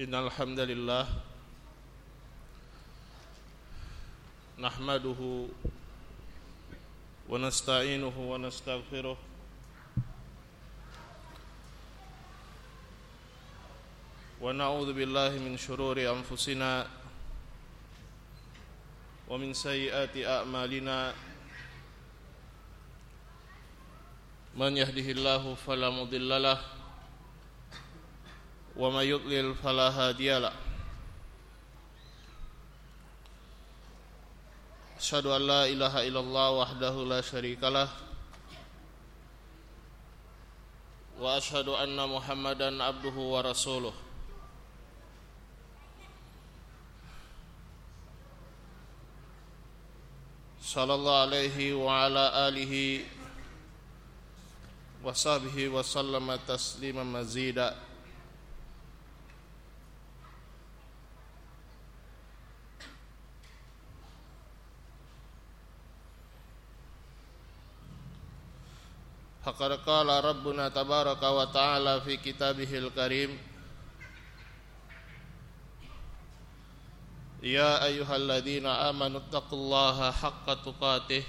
إن الحمد لله نحمده ونستعينه ونستغفره ونعوذ بالله من شرور أنفسنا ومن سيئات أعمالنا من يهده الله فلا مضل له وما يضلل فلا هادي له. أشهد أن لا إله إلا الله وحده لا شريك له. وأشهد أن محمدا عبده ورسوله. صلى الله عليه وعلى آله وصحبه وسلم تسليما مزيدا. فقد قال ربنا تبارك وتعالى في كتابه الكريم يا أيها الذين آمنوا اتقوا الله حق تقاته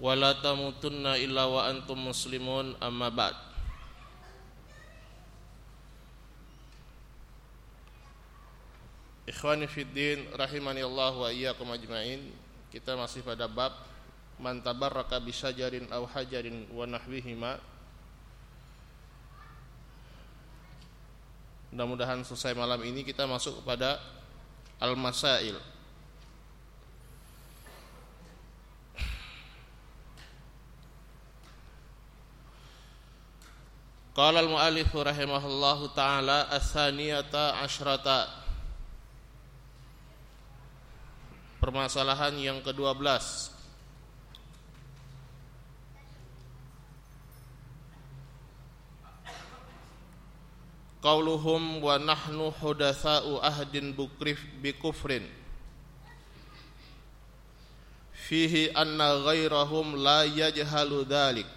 ولا تموتن إلا وأنتم مسلمون أما بعد Ikhwani fiddin rahimani Allah wa iyyakum ajmain. Kita masih pada bab man tabarraka bisyajarin aw hajarin wa nahwihima. Mudah-mudahan selesai malam ini kita masuk kepada al-masail. Qala al-muallif rahimahullahu taala as-saniyata asyrata Permasalahan yang ke-12 Qauluhum wa nahnu hudatsa'u ahdin bukrif bikufrin. Fihi anna ghairahum la yajhalu dhalik.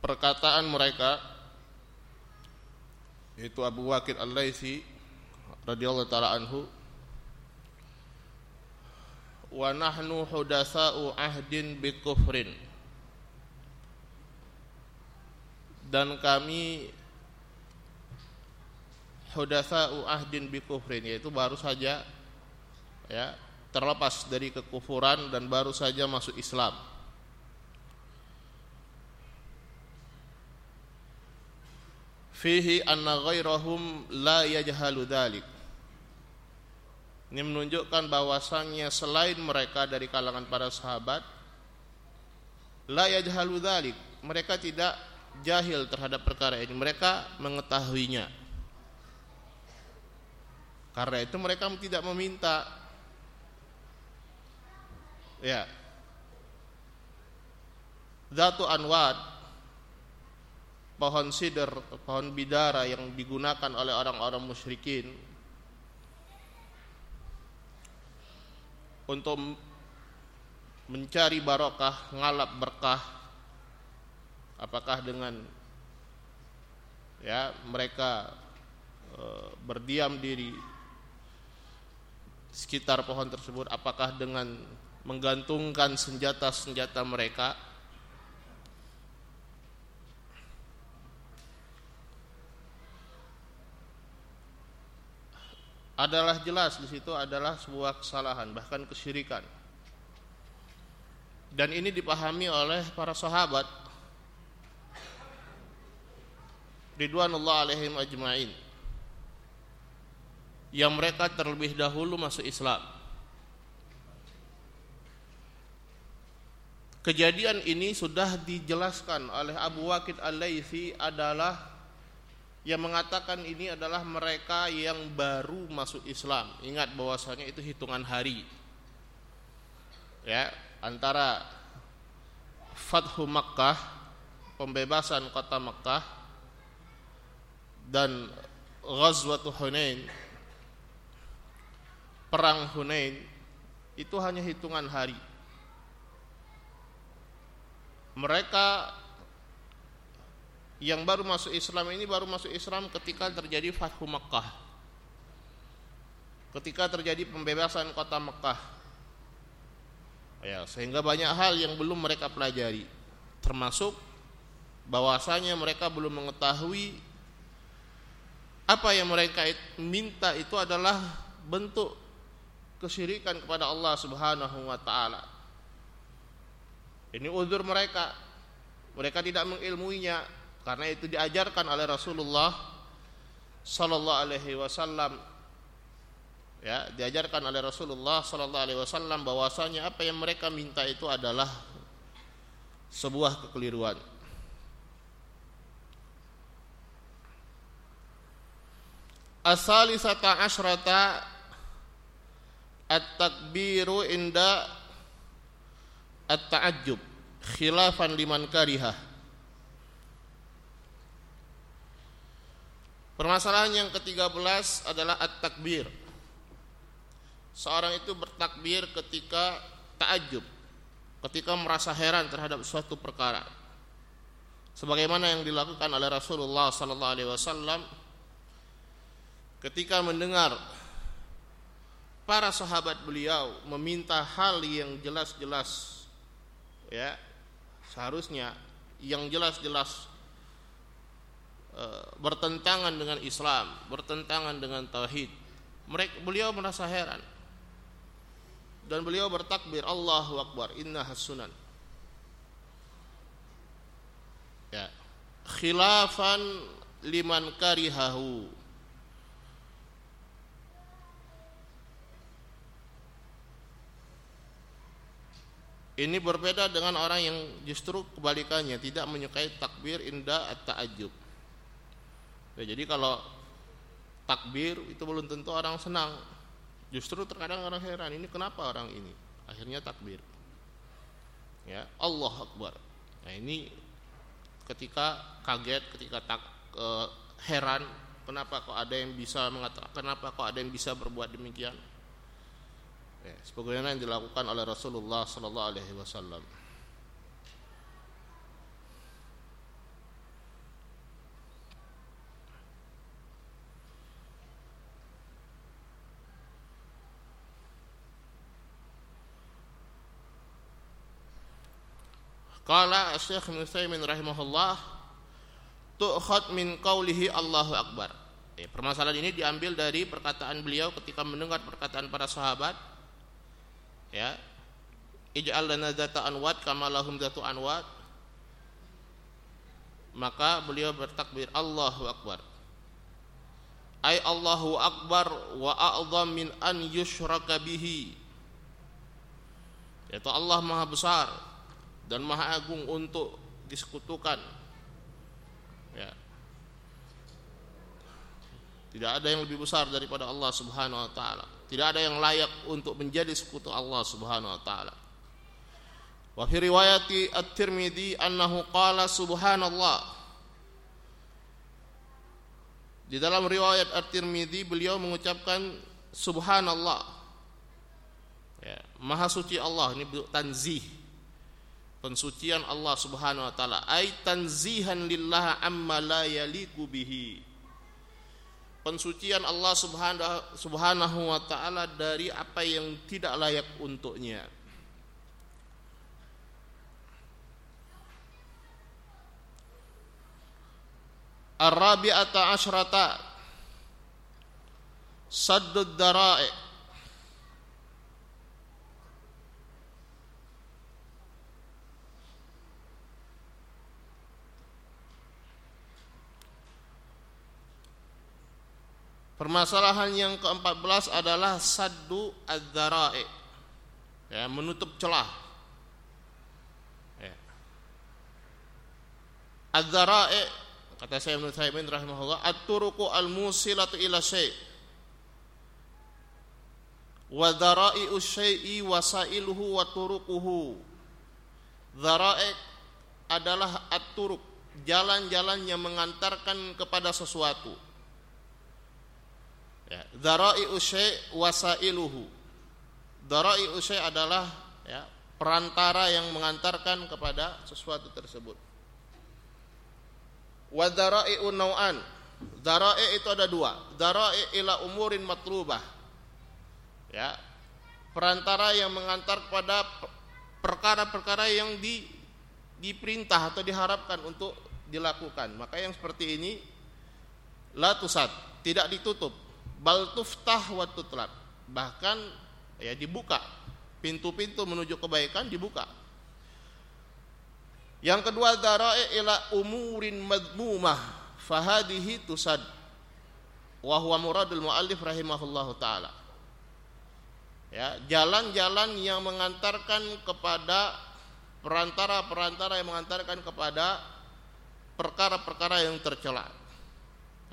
Perkataan mereka yaitu Abu Waqid Al-Laitsi radhiyallahu taala anhu. Wa nahnu hudatsa'u ahdin bi kufrin. Dan kami hudatsa'u ahdin bi kufrin yaitu baru saja ya terlepas dari kekufuran dan baru saja masuk Islam fihi anna ghairahum la yajhalu dhalik. Ini menunjukkan bahwasannya selain mereka dari kalangan para sahabat la yajhalu dhalik. Mereka tidak jahil terhadap perkara ini. Mereka mengetahuinya. Karena itu mereka tidak meminta. Ya. Zatu Anwad pohon sider, pohon bidara yang digunakan oleh orang-orang musyrikin. Untuk mencari barokah, ngalap berkah apakah dengan ya mereka e, berdiam diri sekitar pohon tersebut apakah dengan menggantungkan senjata-senjata mereka adalah jelas di situ adalah sebuah kesalahan bahkan kesyirikan. Dan ini dipahami oleh para sahabat. Ridwanullah alaihim ajmain. Yang mereka terlebih dahulu masuk Islam. Kejadian ini sudah dijelaskan oleh Abu Waqid Al-Laitsi adalah yang mengatakan ini adalah mereka yang baru masuk Islam. Ingat bahwasanya itu hitungan hari. Ya, antara Fathu Makkah, pembebasan kota Makkah dan Ghazwatul Hunain perang Hunain itu hanya hitungan hari. Mereka yang baru masuk Islam ini baru masuk Islam ketika terjadi Fathu Makkah. Ketika terjadi pembebasan kota Mekah. Ya, sehingga banyak hal yang belum mereka pelajari. Termasuk bahwasanya mereka belum mengetahui apa yang mereka minta itu adalah bentuk kesyirikan kepada Allah Subhanahu wa taala. Ini uzur mereka. Mereka tidak mengilmuinya karena itu diajarkan oleh Rasulullah sallallahu alaihi wasallam. Ya, diajarkan oleh Rasulullah sallallahu alaihi wasallam bahwasanya apa yang mereka minta itu adalah sebuah kekeliruan. Asalisata asyrata at-takbiru inda at-ta'ajjub khilafan liman kariha Permasalahan yang ke-13 adalah at-takbir. Seorang itu bertakbir ketika ta'ajjub, ketika merasa heran terhadap suatu perkara. Sebagaimana yang dilakukan oleh Rasulullah sallallahu alaihi wasallam ketika mendengar para sahabat beliau meminta hal yang jelas-jelas ya seharusnya yang jelas-jelas bertentangan dengan Islam, bertentangan dengan tauhid. Mereka beliau merasa heran. Dan beliau bertakbir Allahu akbar inna hasunan. Ya. Khilafan liman karihahu Ini berbeda dengan orang yang justru kebalikannya tidak menyukai takbir indah atau ta'ajjub. Ya, jadi kalau takbir itu belum tentu orang senang. Justru terkadang orang heran, ini kenapa orang ini? Akhirnya takbir. Ya, Allah Akbar. Nah, ini ketika kaget, ketika tak eh, heran, kenapa kok ada yang bisa mengatakan, kenapa kok ada yang bisa berbuat demikian? ya, sebagaimana yang dilakukan oleh Rasulullah sallallahu alaihi wasallam Qala Syekh Ibnu Utsaimin rahimahullah tu'khad min qaulihi Allahu akbar. Ya, permasalahan ini diambil dari perkataan beliau ketika mendengar perkataan para sahabat. Ya. Ij'al lana zata anwat kama lahum zatu anwat. Maka beliau bertakbir Allahu akbar. Ay Allahu akbar wa a'zam min an yushraka bihi. Yaitu Allah maha besar dan maha agung untuk disekutukan ya tidak ada yang lebih besar daripada Allah Subhanahu wa taala tidak ada yang layak untuk menjadi sekutu Allah Subhanahu wa taala. Wa fi riwayati At-Tirmidzi annahu qala subhanallah. Di dalam riwayat At-Tirmidzi beliau mengucapkan subhanallah. Ya, maha suci Allah ini bentuk tanzih. Pensucian Allah Subhanahu wa taala ai tanzihan lillah amma la yaliqu bihi pensucian Allah Subhanahu wa taala dari apa yang tidak layak untuknya. Ar-rabi'ata asyrata Saddud dara'i Permasalahan yang ke-14 adalah saddu adzara'i. Ya, menutup celah. Ya. Adzara'i kata saya Ibnu Taimin rahimahullah at-turuqu al-musilatu ila syai' wa dhara'i'u syai'i wasailuhu wa turuquhu. Dhara'i adalah at-turuq, jalan-jalan yang mengantarkan kepada sesuatu Dhara'i usai wasailuhu. Dhara'i usai adalah ya, perantara yang mengantarkan kepada sesuatu tersebut. Wa dhara'i'u naw'an. Dhara'i itu ada dua. Dhara'i ila umurin matlubah. Ya. Perantara yang mengantar kepada perkara-perkara yang di diperintah atau diharapkan untuk dilakukan. Maka yang seperti ini la tusad, tidak ditutup. Bal tuftah wa tutlab. Bahkan ya dibuka. Pintu-pintu menuju kebaikan dibuka. Yang kedua dara'i ila umurin madmumah fahadihi tusad. Wa huwa muradul muallif rahimahullahu taala. Ya, jalan-jalan yang mengantarkan kepada perantara-perantara yang mengantarkan kepada perkara-perkara yang tercela.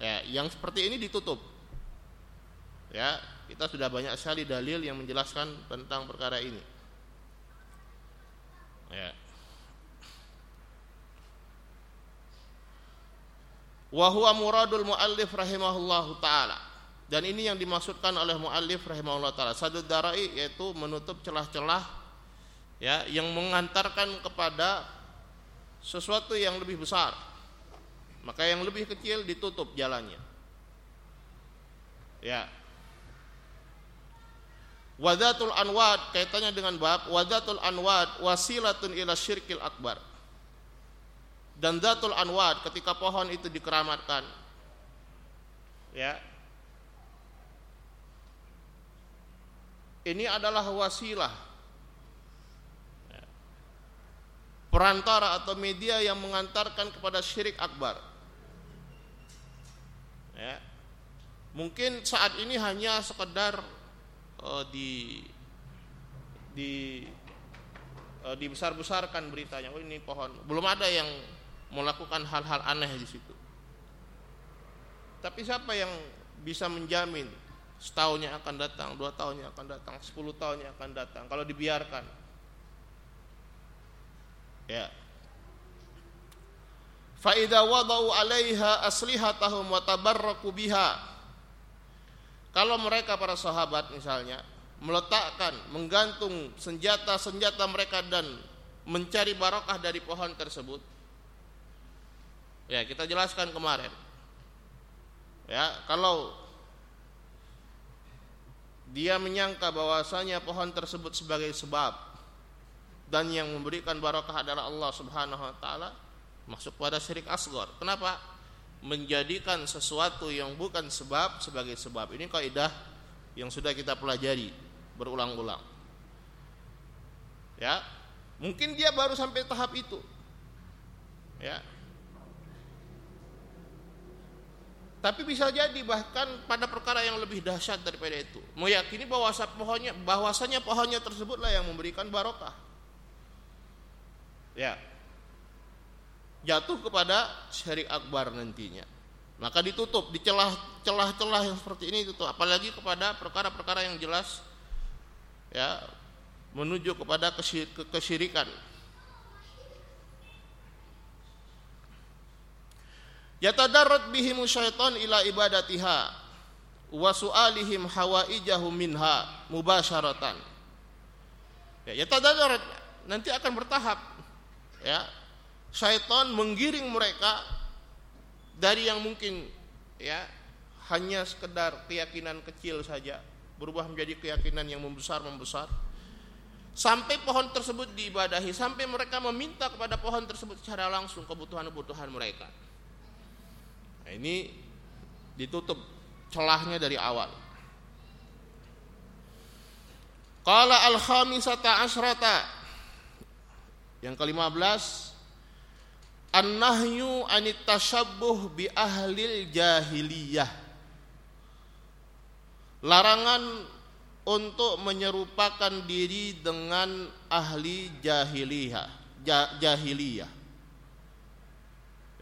Ya, yang seperti ini ditutup. Ya, kita sudah banyak sekali dalil yang menjelaskan tentang perkara ini. Ya. Wa huwa muradul muallif rahimahullahu taala. Dan ini yang dimaksudkan oleh muallif rahimahullah taala. Sadud darai yaitu menutup celah-celah ya yang mengantarkan kepada sesuatu yang lebih besar maka yang lebih kecil ditutup jalannya ya wadatul anwad kaitannya dengan bab wadatul anwad wasilatun ila syirkil akbar dan datul anwad ketika pohon itu dikeramatkan ya ini adalah wasilah perantara atau media yang mengantarkan kepada syirik akbar. Ya. Mungkin saat ini hanya sekedar uh, di di uh, dibesar-besarkan beritanya. Oh ini pohon. Belum ada yang melakukan hal-hal aneh di situ. Tapi siapa yang bisa menjamin setahunnya akan datang, dua tahunnya akan datang, sepuluh tahunnya akan datang kalau dibiarkan Ya. Fa idza wada'u 'alaiha aslihatahum wa tabarraku biha. Kalau mereka para sahabat misalnya meletakkan, menggantung senjata-senjata mereka dan mencari barokah dari pohon tersebut. Ya, kita jelaskan kemarin. Ya, kalau dia menyangka bahwasanya pohon tersebut sebagai sebab dan yang memberikan barokah adalah Allah Subhanahu wa taala masuk pada syirik asgor. Kenapa? Menjadikan sesuatu yang bukan sebab sebagai sebab. Ini kaidah yang sudah kita pelajari berulang-ulang. Ya. Mungkin dia baru sampai tahap itu. Ya. Tapi bisa jadi bahkan pada perkara yang lebih dahsyat daripada itu. Meyakini bahwasanya pohonnya bahwasanya pohonnya tersebutlah yang memberikan barokah ya jatuh kepada syirik akbar nantinya. Maka ditutup di celah-celah yang seperti ini itu apalagi kepada perkara-perkara yang jelas ya menuju kepada kesyirikan. Yatadarrat bihim syaitan ila ibadatiha wa su'alihim hawaijahum minha mubasyaratan ya yatadarrat nanti akan bertahap ya syaitan menggiring mereka dari yang mungkin ya hanya sekedar keyakinan kecil saja berubah menjadi keyakinan yang membesar membesar sampai pohon tersebut diibadahi sampai mereka meminta kepada pohon tersebut secara langsung kebutuhan-kebutuhan mereka. Nah, ini ditutup celahnya dari awal. Qala al-khamisata asrata. Yang kelima belas An-nahyu bi ahlil jahiliyah. Larangan untuk menyerupakan diri dengan ahli jahiliyah jahiliyah.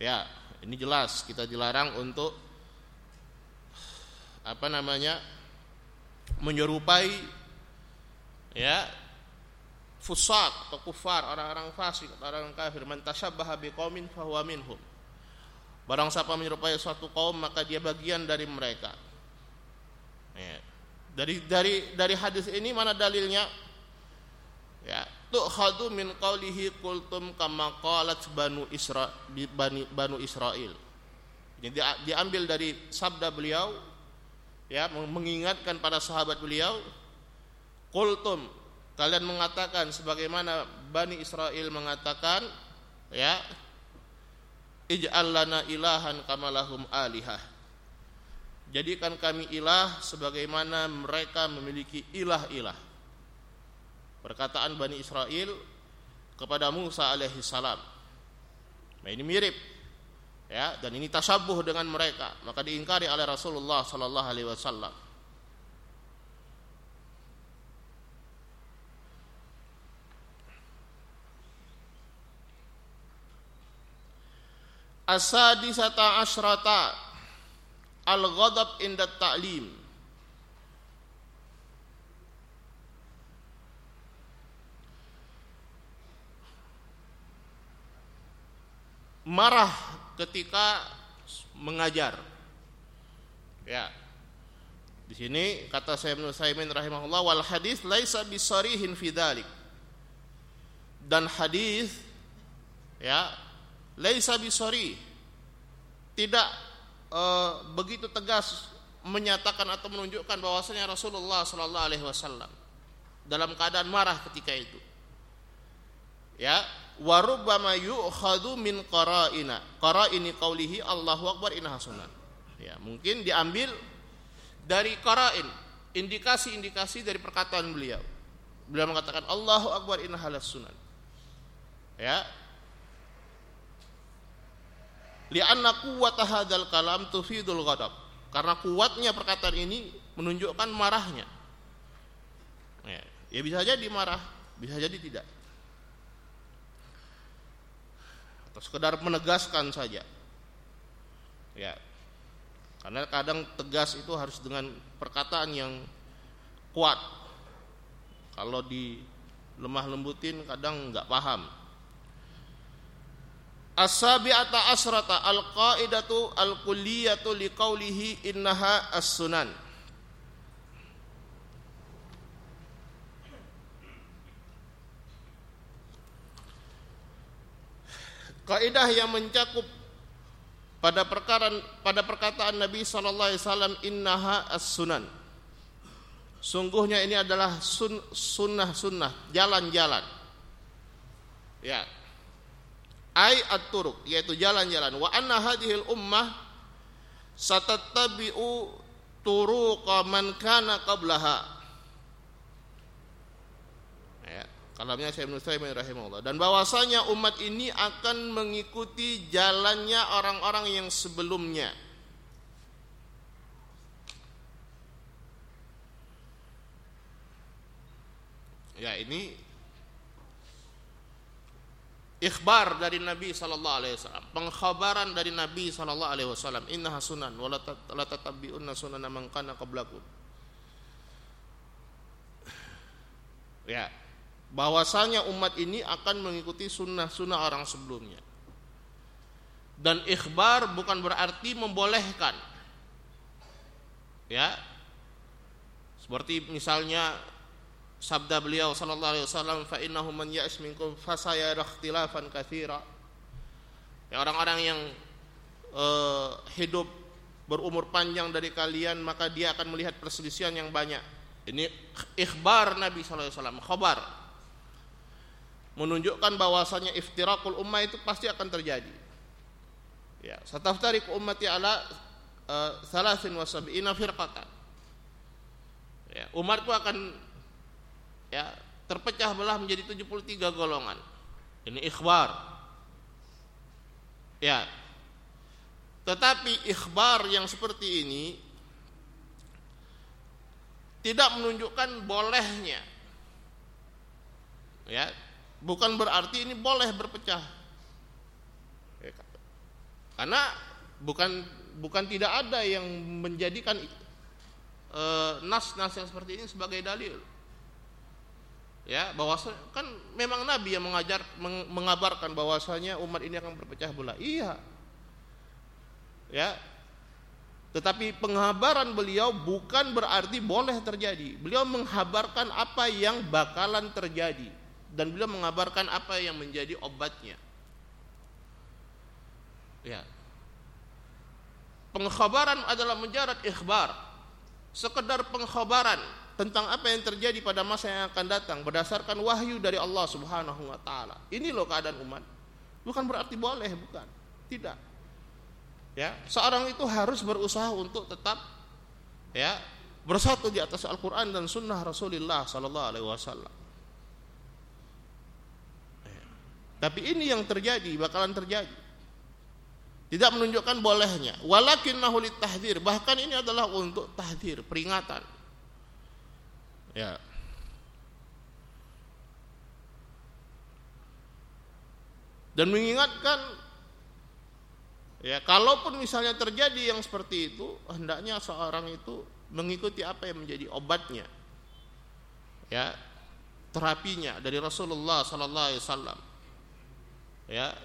Ya ini jelas kita dilarang untuk apa namanya menyerupai ya fusaq atau kufar, orang-orang fasik, orang-orang kafir, man biqaumin fahuwa minhum. Barang siapa menyerupai suatu kaum maka dia bagian dari mereka. Ya. Dari dari dari hadis ini mana dalilnya? Ya, tu'khadu min qawlihi qultum kama qalat banu Isra bani banu Israil. Jadi diambil dari sabda beliau ya mengingatkan para sahabat beliau qultum kalian mengatakan sebagaimana Bani Israel mengatakan ya ij'al lana ilahan kamalahum alihah. Jadikan kami ilah sebagaimana mereka memiliki ilah-ilah. Perkataan Bani Israel kepada Musa alaihi salam. Nah ini mirip ya dan ini tasabuh dengan mereka. Maka diingkari oleh Rasulullah sallallahu alaihi wasallam Asadisata asrata Al-ghadab inda ta'lim Marah ketika mengajar. Ya. Di sini kata Ibnu Saimin rahimahullah wal hadis laisa bisarihin fi dzalik. Dan hadis ya laisa bisari tidak e, begitu tegas menyatakan atau menunjukkan bahwasanya Rasulullah sallallahu alaihi wasallam dalam keadaan marah ketika itu. Ya, warubbama yu'khadhu min qara'ina. Qara'ini qaulihi Allahu akbar inna sunan ya mungkin diambil dari qara'in indikasi-indikasi dari perkataan beliau. Beliau mengatakan Allahu akbar inna halas ya li'anna quwwata hadzal kalam tufidul ghadab. Karena kuatnya perkataan ini menunjukkan marahnya. Ya, ya bisa jadi marah bisa jadi tidak. Atau sekedar menegaskan saja. Ya karena kadang tegas itu harus dengan perkataan yang kuat. Kalau di lemah lembutin kadang nggak paham As-sabi'ata asrata al-qaidatu al-kulliyatu liqaulihi innaha as-sunan kaidah yang mencakup pada perkara pada perkataan Nabi sallallahu alaihi wasallam innaha as-sunan. Sungguhnya ini adalah sun, sunnah-sunnah, jalan-jalan. Ya. Ai at-turuq, yaitu jalan-jalan. Wa anna hadhil ummah satattabi'u turuqa man kana qablaha. Kalamnya Syekh Ibnu Taimin rahimahullah. Dan bahwasanya umat ini akan mengikuti jalannya orang-orang yang sebelumnya. Ya ini ikhbar dari Nabi sallallahu alaihi wasallam pengkhabaran dari Nabi sallallahu alaihi wasallam innaha sunan wa la tatabi'unna sunan man kana qablakum ya bahwasanya umat ini akan mengikuti sunnah-sunnah orang sebelumnya. Dan ikhbar bukan berarti membolehkan. Ya. Seperti misalnya sabda beliau sallallahu alaihi wasallam fa innahu man ya's minkum fasayara ikhtilafan katsira. Ya orang-orang yang uh, hidup berumur panjang dari kalian maka dia akan melihat perselisihan yang banyak. Ini ikhbar Nabi sallallahu alaihi wasallam, khabar menunjukkan bahwasanya iftirakul ummah itu pasti akan terjadi. Ya, sataftariq ummati ala uh, wa sab'ina firqatan. Ya, umatku akan ya terpecah belah menjadi 73 golongan. Ini ikhbar. Ya. Tetapi ikhbar yang seperti ini tidak menunjukkan bolehnya ya bukan berarti ini boleh berpecah karena bukan bukan tidak ada yang menjadikan nas-nas yang seperti ini sebagai dalil ya bahwa kan memang Nabi yang mengajar mengabarkan bahwasanya umat ini akan berpecah belah iya ya Tetapi penghabaran beliau bukan berarti boleh terjadi. Beliau menghabarkan apa yang bakalan terjadi dan beliau mengabarkan apa yang menjadi obatnya. Ya. Pengkhabaran adalah mujarad ikhbar. Sekedar pengkhabaran tentang apa yang terjadi pada masa yang akan datang berdasarkan wahyu dari Allah Subhanahu wa taala. Ini loh keadaan umat. Bukan berarti boleh, bukan. Tidak ya seorang itu harus berusaha untuk tetap ya bersatu di atas Al-Quran dan Sunnah Rasulullah Sallallahu Alaihi Wasallam. Ya. Tapi ini yang terjadi, bakalan terjadi. Tidak menunjukkan bolehnya. Walakin nahulit tahdir. Bahkan ini adalah untuk tahdir, peringatan. Ya. Dan mengingatkan Ya, kalaupun misalnya terjadi yang seperti itu, hendaknya seorang itu mengikuti apa yang menjadi obatnya. Ya, terapinya dari Rasulullah sallallahu alaihi wasallam. Ya.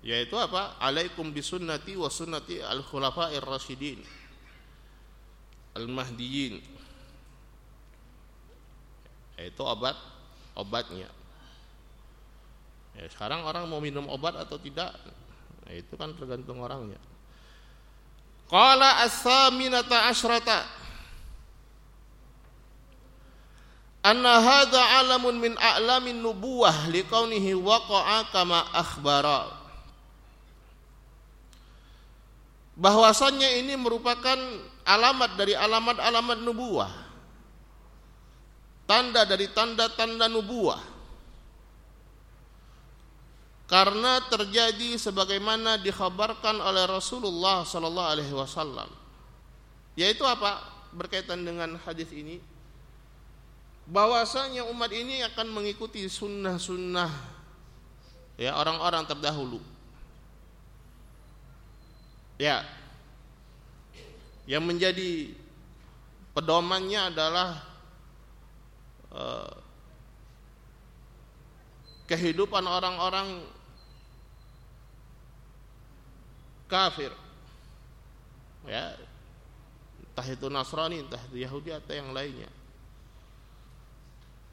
Yaitu apa? Alaikum bisunnati wa sunnati al-khulafa'ir rasyidin. Al-mahdiyyin. Yaitu obat obatnya. Ya, sekarang orang mau minum obat atau tidak? Nah, itu kan tergantung orangnya. Qala as-saminata asyrata. Anna hadha alamun min a'lamin nubuwah liqaunihi waqa'a kama akhbara bahwasannya ini merupakan alamat dari alamat-alamat nubuah. Tanda dari tanda-tanda nubuah. Karena terjadi sebagaimana dikhabarkan oleh Rasulullah sallallahu alaihi wasallam. Yaitu apa? Berkaitan dengan hadis ini. Bahwasanya umat ini akan mengikuti sunnah-sunnah ya orang-orang terdahulu ya. Yang menjadi pedomannya adalah Eh, kehidupan orang-orang kafir. Ya. Entah itu Nasrani entah itu Yahudi atau yang lainnya.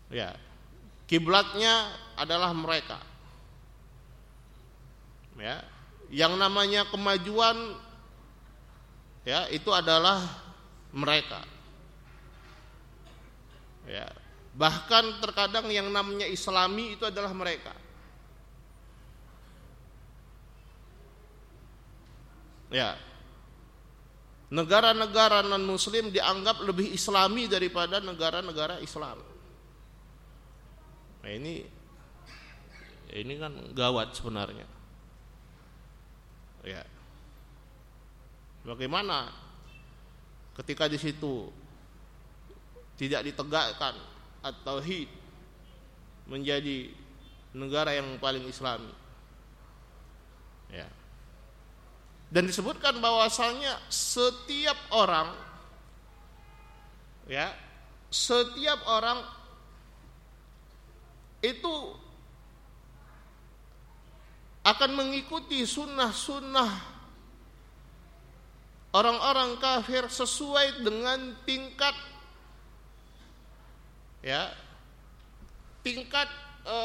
Ya. Kiblatnya adalah mereka. Ya yang namanya kemajuan ya itu adalah mereka ya Bahkan terkadang yang namanya Islami itu adalah mereka. Ya. Negara-negara non-muslim dianggap lebih islami daripada negara-negara Islam. Nah, ini ini kan gawat sebenarnya. Ya. Bagaimana ketika di situ tidak ditegakkan at-tauhid menjadi negara yang paling islami. Ya. Dan disebutkan bahwasanya setiap orang ya, setiap orang itu akan mengikuti sunnah-sunnah orang-orang kafir sesuai dengan tingkat ya tingkat e,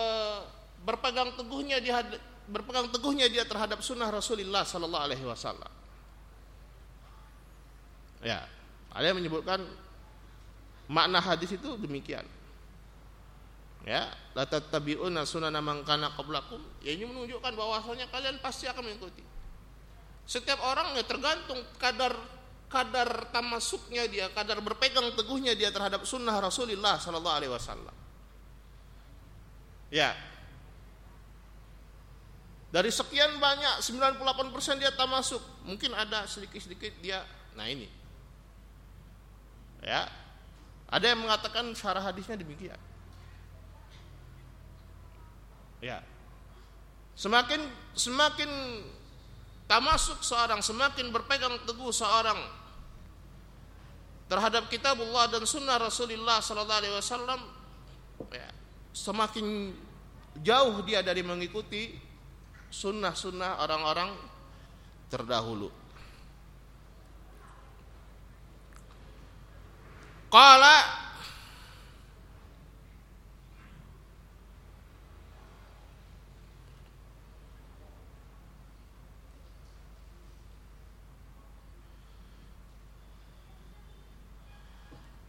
berpegang teguhnya dia berpegang teguhnya dia terhadap sunnah Rasulullah Sallallahu Alaihi Wasallam. Ya, ada yang menyebutkan makna hadis itu demikian. Ya, la tattabi'una sunana man kana qablakum. Ya ini menunjukkan bahwasanya kalian pasti akan mengikuti. Setiap orang ya tergantung kadar kadar tamasuknya dia, kadar berpegang teguhnya dia terhadap sunnah Rasulullah Sallallahu Alaihi Wasallam. Ya, dari sekian banyak 98% dia tamasuk, mungkin ada sedikit-sedikit dia, nah ini, ya, ada yang mengatakan syarah hadisnya demikian. Ya, semakin semakin tamasuk seorang, semakin berpegang teguh seorang terhadap kitabullah dan sunnah Rasulullah sallallahu alaihi wasallam ya, semakin jauh dia dari mengikuti sunnah-sunnah orang-orang terdahulu. Qala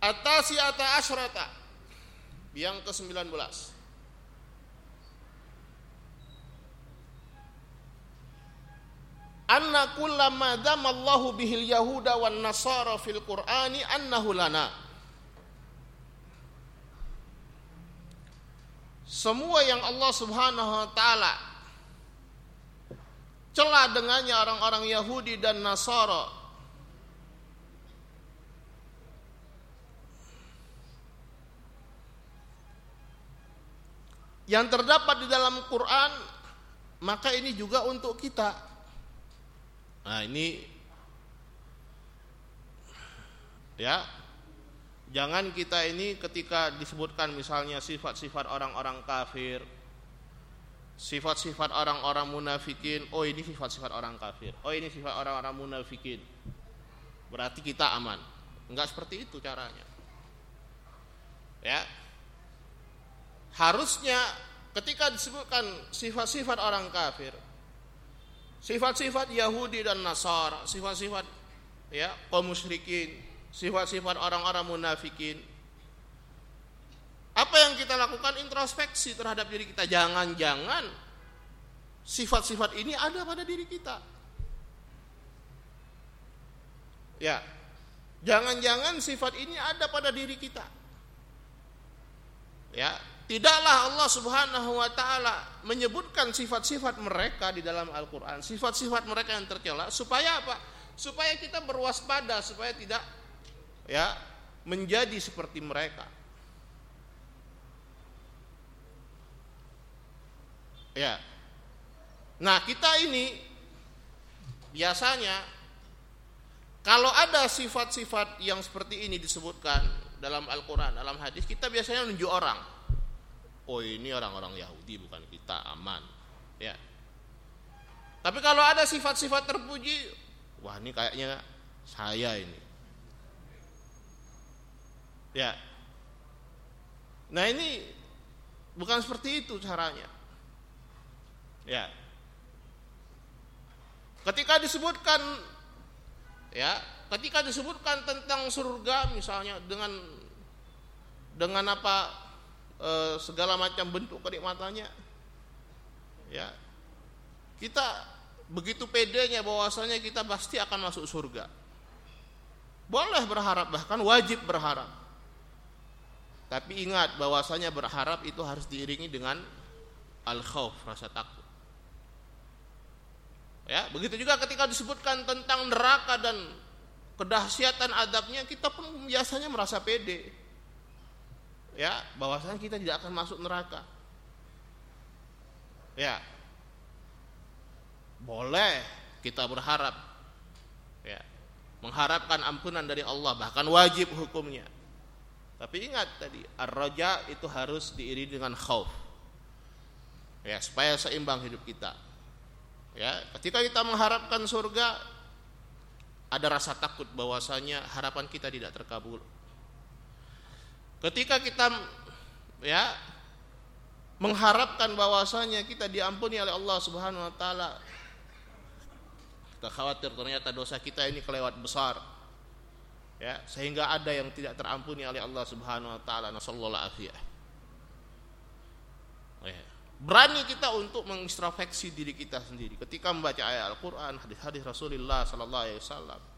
Atasiata asyrata yang ke-19. Anna kullama damallahu bihil yahuda wan nasara fil qur'ani annahu lana. Semua yang Allah Subhanahu wa taala celah dengannya orang-orang Yahudi dan Nasara yang terdapat di dalam Quran maka ini juga untuk kita. Nah ini ya. Jangan kita ini ketika disebutkan misalnya sifat-sifat orang-orang kafir sifat-sifat orang-orang munafikin oh ini sifat-sifat orang kafir. Oh ini sifat orang-orang munafikin. Berarti kita aman. Enggak seperti itu caranya. Ya harusnya ketika disebutkan sifat-sifat orang kafir sifat-sifat Yahudi dan Nasara sifat-sifat ya kaum musyrikin sifat-sifat orang-orang munafikin apa yang kita lakukan? Introspeksi terhadap diri kita. Jangan-jangan sifat-sifat ini ada pada diri kita. Ya jangan-jangan sifat ini ada pada diri kita. Ya Tidaklah Allah Subhanahu wa taala menyebutkan sifat-sifat mereka di dalam Al-Qur'an, sifat-sifat mereka yang tercela supaya apa? Supaya kita berwaspada supaya tidak ya menjadi seperti mereka. Ya. Nah, kita ini biasanya kalau ada sifat-sifat yang seperti ini disebutkan dalam Al-Qur'an, dalam hadis, kita biasanya menunjuk orang oh ini orang-orang Yahudi bukan kita. Aman. Ya. Tapi kalau ada sifat-sifat terpuji wah ini kayaknya saya ini. Ya. Nah ini bukan seperti itu caranya. Ya. Ketika disebutkan ya ketika disebutkan tentang surga misalnya dengan dengan apa e, segala macam bentuk kenikmatannya. Ya. Kita begitu pedenya bahwasanya kita pasti akan masuk surga. Boleh berharap bahkan wajib berharap. Tapi ingat bahwasanya berharap itu harus diiringi dengan al khauf rasa takut. Ya begitu juga ketika disebutkan tentang neraka dan kedahsyatan adabnya kita pun biasanya merasa pede ya bahwasanya kita tidak akan masuk neraka. Ya. Boleh kita berharap. Ya. Mengharapkan ampunan dari Allah bahkan wajib hukumnya. Tapi ingat tadi ar-raja itu harus diiringi dengan khauf. Ya supaya seimbang hidup kita. Ya ketika kita mengharapkan surga ada rasa takut bahwasanya harapan kita tidak terkabul Ketika kita ya mengharapkan bahwasanya kita diampuni oleh Allah Subhanahu wa taala kita khawatir ternyata dosa kita ini kelewat besar ya sehingga ada yang tidak terampuni oleh Allah Subhanahu wa taala. Nasallallahu afiyah ya. berani kita untuk mengintrospeksi diri kita sendiri. Ketika membaca ayat Al-Qur'an hadis-hadis Rasulullah sallallahu alaihi wasallam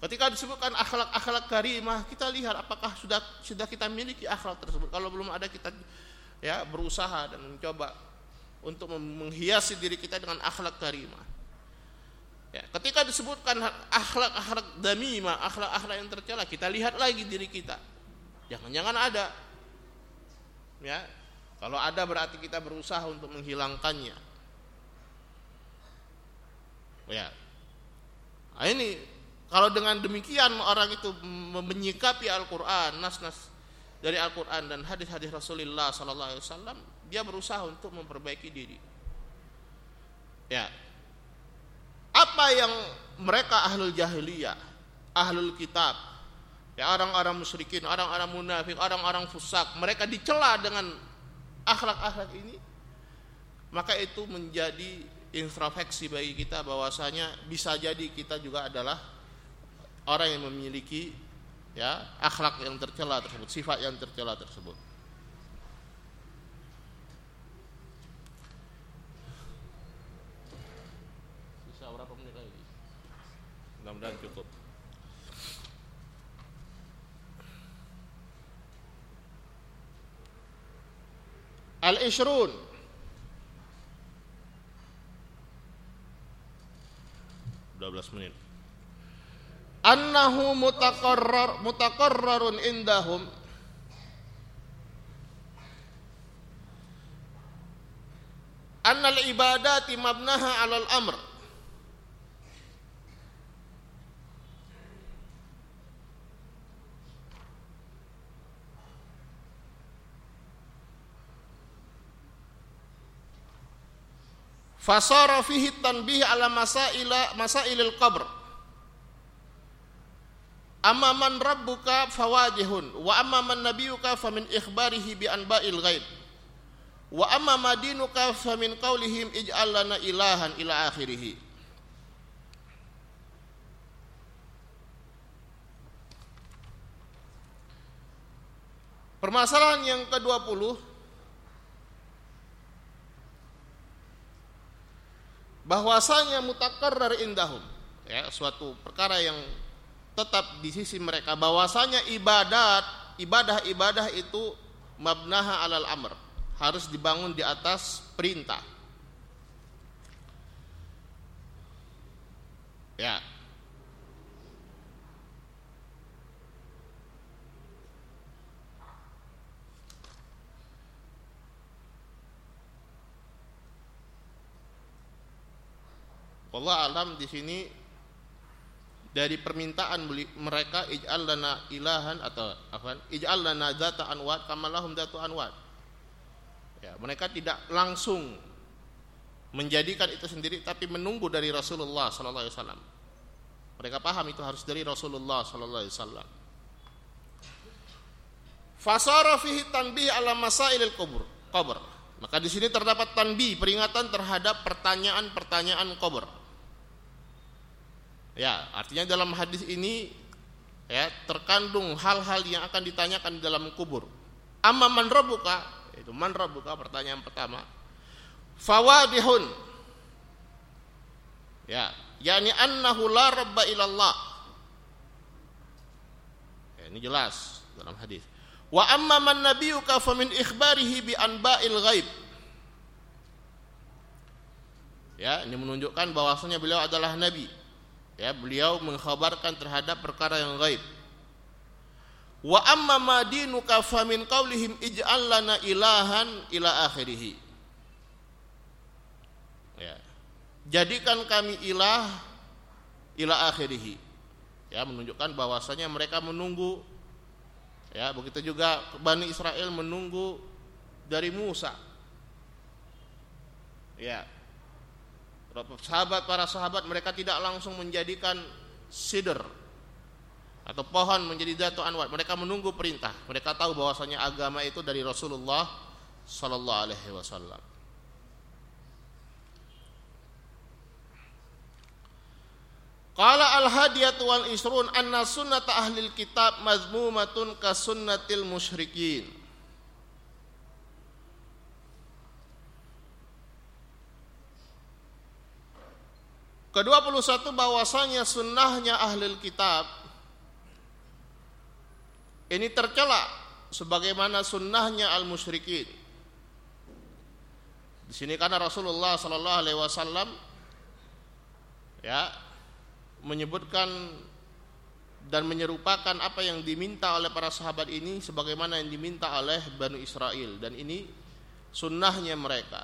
Ketika disebutkan akhlak-akhlak karimah, kita lihat apakah sudah sudah kita miliki akhlak tersebut. Kalau belum ada kita ya berusaha dan mencoba untuk menghiasi diri kita dengan akhlak karimah. Ya, ketika disebutkan akhlak-akhlak damimah, akhlak-akhlak yang tercela, kita lihat lagi diri kita. Jangan-jangan ada. Ya. Kalau ada berarti kita berusaha untuk menghilangkannya. Ya. Nah, ini kalau dengan demikian orang itu menyikapi Al-Quran, nas-nas dari Al-Quran dan hadis-hadis Rasulullah Sallallahu Alaihi Wasallam, dia berusaha untuk memperbaiki diri. Ya. Apa yang mereka ahlul jahiliyah, ahlul kitab, ya orang-orang musyrikin, orang-orang munafik, orang-orang fusak, mereka dicela dengan akhlak-akhlak ini, maka itu menjadi introspeksi bagi kita bahwasanya bisa jadi kita juga adalah orang yang memiliki ya akhlak yang tercela tersebut, sifat yang tercela tersebut. Sisa berapa menit lagi? Mudah-mudahan cukup. Al-Ishrun Dua belas menit annahu mutaqarrar mutaqarrarun indahum. Annal ibadati mabnaha 'alal amr. Fasara fihi tanbih ala masaila masailil qabr Amma man rabbuka fawajihun wa amma man nabiyuka famin ikhbarihi bi anba'il ghaib. Wa amma madinuka famin qaulihim ij'al lana ilahan ila akhirih. Permasalahan yang ke-20 bahwasanya mutakarrar indahum ya suatu perkara yang tetap di sisi mereka. Bahwasanya ibadat ibadah-ibadah itu mabnaha alal amr. Harus dibangun di atas perintah. Ya. Allah alam di sini dari permintaan mereka ij'al lana ilahan atau apa ij'al lana dzata anwat kama lahum dzatu anwat. Ya mereka tidak langsung menjadikan itu sendiri tapi menunggu dari Rasulullah sallallahu alaihi wasallam. Mereka paham itu harus dari Rasulullah sallallahu alaihi wasallam. Fasara fihi tanbih ala masailil kubur qabr. Maka di sini terdapat tanbih peringatan terhadap pertanyaan-pertanyaan kubur Ya, artinya dalam hadis ini ya terkandung hal-hal yang akan ditanyakan di dalam kubur. Amma man rabbuka? Itu man rabbuka pertanyaan pertama. Fawadihun. Ya, yakni annahu la rabba ilallah. Ya, ini jelas dalam hadis. Wa amma man nabiyuka famin ikhbarihi bi anba'il ghaib. Ya, ini menunjukkan bahwasanya beliau adalah nabi ya beliau mengkhabarkan terhadap perkara yang gaib. Wa amma madinuka famin qaulihim ij'al lana ilahan ila akhirih. Ya. Jadikan kami ilah ila akhirih. Ya menunjukkan bahwasanya mereka menunggu. Ya begitu juga Bani Israel menunggu dari Musa. Ya sahabat para sahabat mereka tidak langsung menjadikan sider atau pohon menjadi datu anwar. Mereka menunggu perintah. Mereka tahu bahwasanya agama itu dari Rasulullah sallallahu alaihi wasallam. Qala al-hadiyat wal isrun anna sunnata ahli kitab mazmumatun ka sunnatil musyrikin Ke-21 bahwasanya sunnahnya ahli kitab ini tercela sebagaimana sunnahnya al-musyrikin. Di sini karena Rasulullah sallallahu alaihi wasallam ya menyebutkan dan menyerupakan apa yang diminta oleh para sahabat ini sebagaimana yang diminta oleh Bani Israel dan ini sunnahnya mereka.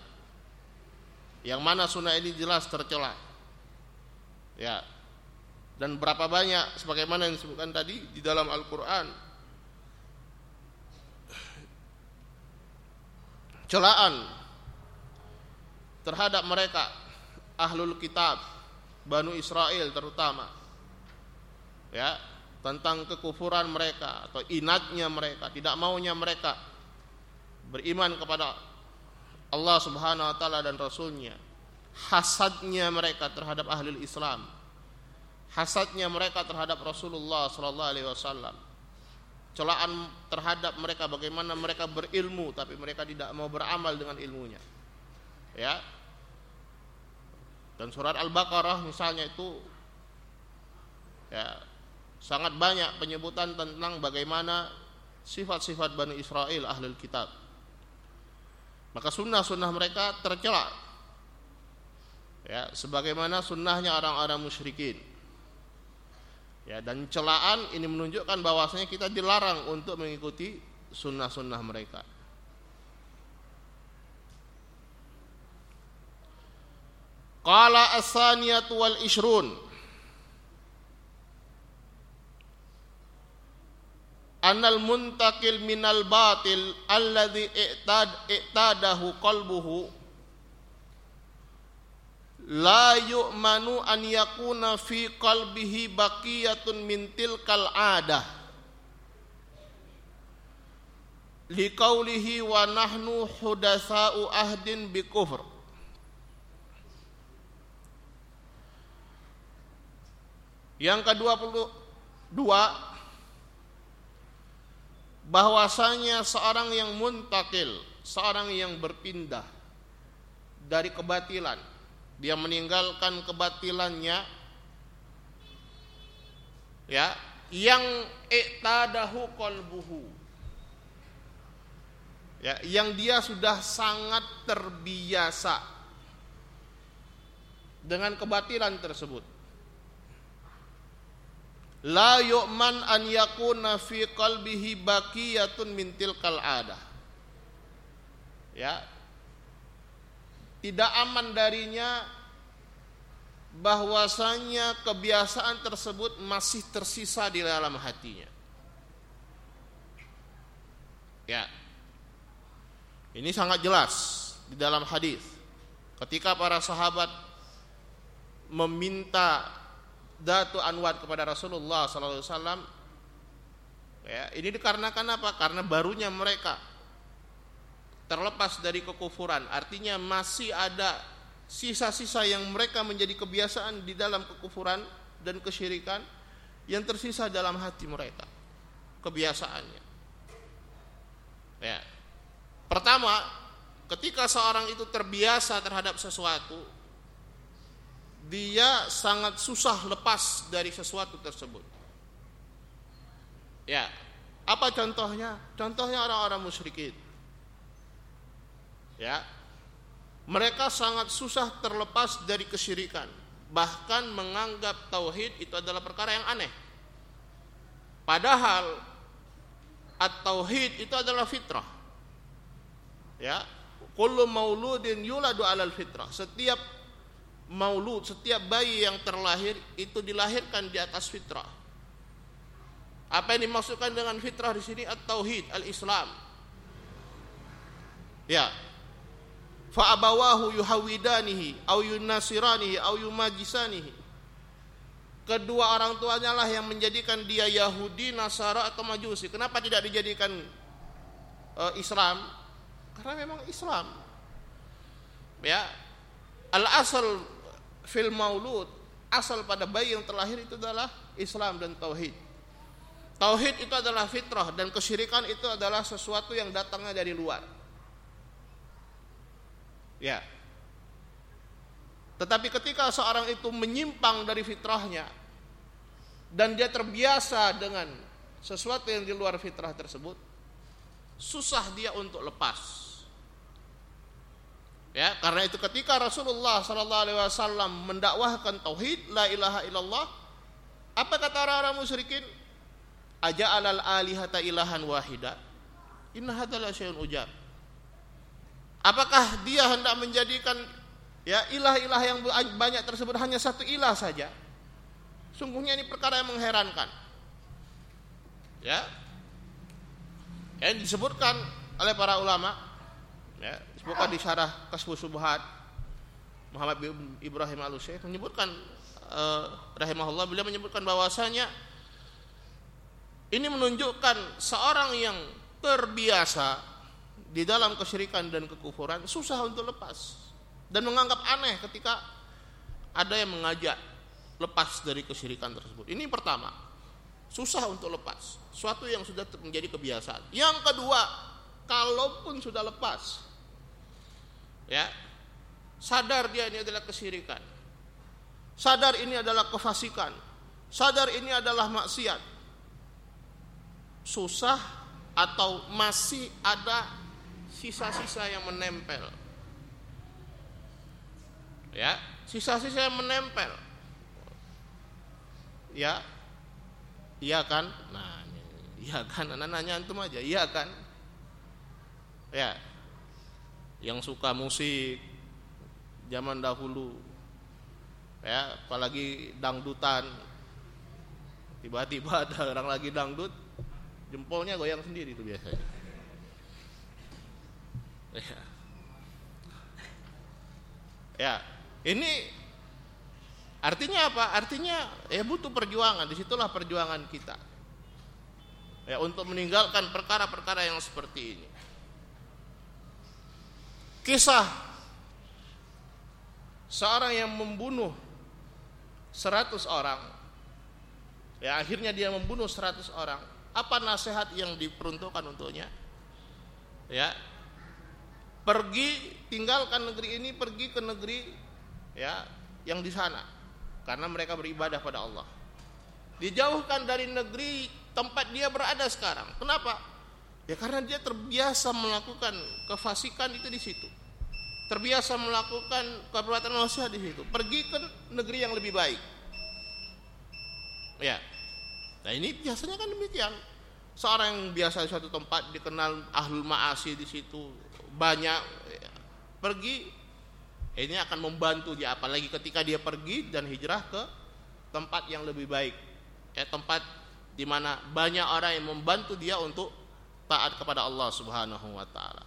Yang mana sunnah ini jelas tercela Ya. Dan berapa banyak sebagaimana yang disebutkan tadi di dalam Al-Qur'an. celaan terhadap mereka ahlul kitab Banu Israel terutama ya tentang kekufuran mereka atau inatnya mereka tidak maunya mereka beriman kepada Allah Subhanahu wa taala dan rasulnya hasadnya mereka terhadap ahli Islam. Hasadnya mereka terhadap Rasulullah sallallahu alaihi wasallam. Celaan terhadap mereka bagaimana mereka berilmu tapi mereka tidak mau beramal dengan ilmunya. Ya. Dan surat Al-Baqarah misalnya itu ya sangat banyak penyebutan tentang bagaimana sifat-sifat Bani Israel ahli kitab. Maka sunnah-sunnah mereka tercela ya sebagaimana sunnahnya orang-orang musyrikin Ya, dan celaan ini menunjukkan bahwasanya kita dilarang untuk mengikuti sunnah-sunnah mereka. Qala as-saniyatu wal ishrun Anal muntakil minal batil alladhi i'tad i'tadahu qalbuhu la yu'manu an yakuna fi qalbihi baqiyatun min tilkal adah. Liqaulihi wa nahnu hudasa'u ahdin bi kufr yang ke-22 bahwasanya seorang yang muntakil seorang yang berpindah dari kebatilan dia meninggalkan kebatilannya. Ya yang iktadahu qalbuhu. Ya yang dia sudah sangat terbiasa dengan kebatilan tersebut. La yu'man an yakuna fi qalbihi baqiyatun min tilkal adah. Ya tidak aman darinya bahwasanya kebiasaan tersebut masih tersisa di dalam hatinya. Ya. Ini sangat jelas di dalam hadis. Ketika para sahabat meminta Datu Anwar kepada Rasulullah SAW, ya, ini dikarenakan apa? Karena barunya mereka terlepas dari kekufuran. Artinya masih ada sisa-sisa yang mereka menjadi kebiasaan di dalam kekufuran dan kesyirikan yang tersisa dalam hati mereka. Kebiasaannya. Ya. Pertama ketika seorang itu terbiasa terhadap sesuatu dia sangat susah lepas dari sesuatu tersebut. Ya. Apa contohnya? Contohnya orang-orang musyrikin ya. Mereka sangat susah terlepas dari kesyirikan. Bahkan menganggap tauhid itu adalah perkara yang aneh. Padahal at-tauhid itu adalah fitrah. Ya. Kullu mauludin yuladu alal fitrah. Setiap maulud setiap bayi yang terlahir itu dilahirkan di atas fitrah. Apa yang dimaksudkan dengan fitrah di sini? At-tauhid al-islam. Ya fa abawahu yuhawidanihi au yunasiranihi au yumajisanihi kedua orang tuanya lah yang menjadikan dia Yahudi, Nasara atau Majusi. Kenapa tidak dijadikan uh, Islam? Karena memang Islam. Ya. Al asal fil maulud, asal pada bayi yang terlahir itu adalah Islam dan tauhid. Tauhid itu adalah fitrah dan kesyirikan itu adalah sesuatu yang datangnya dari luar. Ya. Tetapi ketika seorang itu menyimpang dari fitrahnya dan dia terbiasa dengan sesuatu yang di luar fitrah tersebut, susah dia untuk lepas. Ya, karena itu ketika Rasulullah sallallahu alaihi wasallam mendakwahkan tauhid la ilaha illallah, apa kata orang-orang musyrikin? Aja alal alihata ilahan wahida. Inna hadzal syai'un ujab. Apakah dia hendak menjadikan ya ilah-ilah yang banyak tersebut hanya satu ilah saja? Sungguhnya ini perkara yang mengherankan. Ya. Yang disebutkan oleh para ulama Ya, disebutkan di syarah Kasbus Subhat Muhammad bin Ibrahim Al-Syekh menyebutkan uh, rahimahullah beliau menyebutkan bahwasanya ini menunjukkan seorang yang terbiasa di dalam kesyirikan dan kekufuran susah untuk lepas. Dan menganggap aneh ketika ada yang mengajak lepas dari kesyirikan tersebut. Ini pertama, susah untuk lepas, suatu yang sudah menjadi kebiasaan. Yang kedua, kalaupun sudah lepas, ya sadar dia ini adalah kesyirikan, sadar ini adalah kefasikan, sadar ini adalah maksiat, susah atau masih ada sisa-sisa yang menempel. Ya, sisa-sisa yang menempel. Ya. Iya kan? Nah, iya kan? Anak nanya antum aja, iya kan? Ya. Yang suka musik zaman dahulu. Ya, apalagi dangdutan. Tiba-tiba ada orang lagi dangdut, jempolnya goyang sendiri itu biasanya. Ya. ya, ini artinya apa? Artinya ya butuh perjuangan. Di situlah perjuangan kita. Ya untuk meninggalkan perkara-perkara yang seperti ini. Kisah seorang yang membunuh 100 orang. Ya akhirnya dia membunuh 100 orang. Apa nasihat yang diperuntukkan untuknya? Ya, pergi tinggalkan negeri ini pergi ke negeri ya yang di sana. Karena mereka beribadah pada Allah. Dijauhkan dari negeri tempat dia berada sekarang. Kenapa? Ya karena dia terbiasa melakukan kefasikan itu di situ. Terbiasa melakukan perbuatan manusia di situ. Pergi ke negeri yang lebih baik. Ya. Nah ini biasanya kan demikian. Seorang yang biasa di suatu tempat dikenal ahlul maasi di situ banyak pergi ini akan membantu dia apalagi ketika dia pergi dan hijrah ke tempat yang lebih baik ya tempat di mana banyak orang yang membantu dia untuk taat kepada Allah Subhanahu wa taala.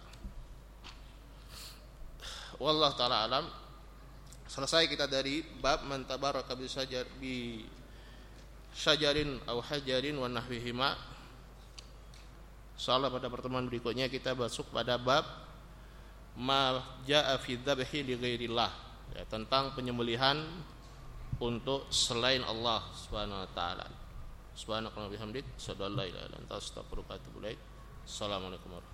Wallahu taala alam. Selesai kita dari bab man tabaraka bi sajar bi syajarin au hajarin wa nahwihima. Insyaallah pada pertemuan berikutnya kita masuk pada bab ma jaa fi dzabhi li ghairillah ya, tentang penyembelihan untuk selain Allah Subhanahu wa taala. Subhanakallahumma bihamdik, la ilaha illa anta astaghfiruka wa atubu. Assalamualaikum warahmatullahi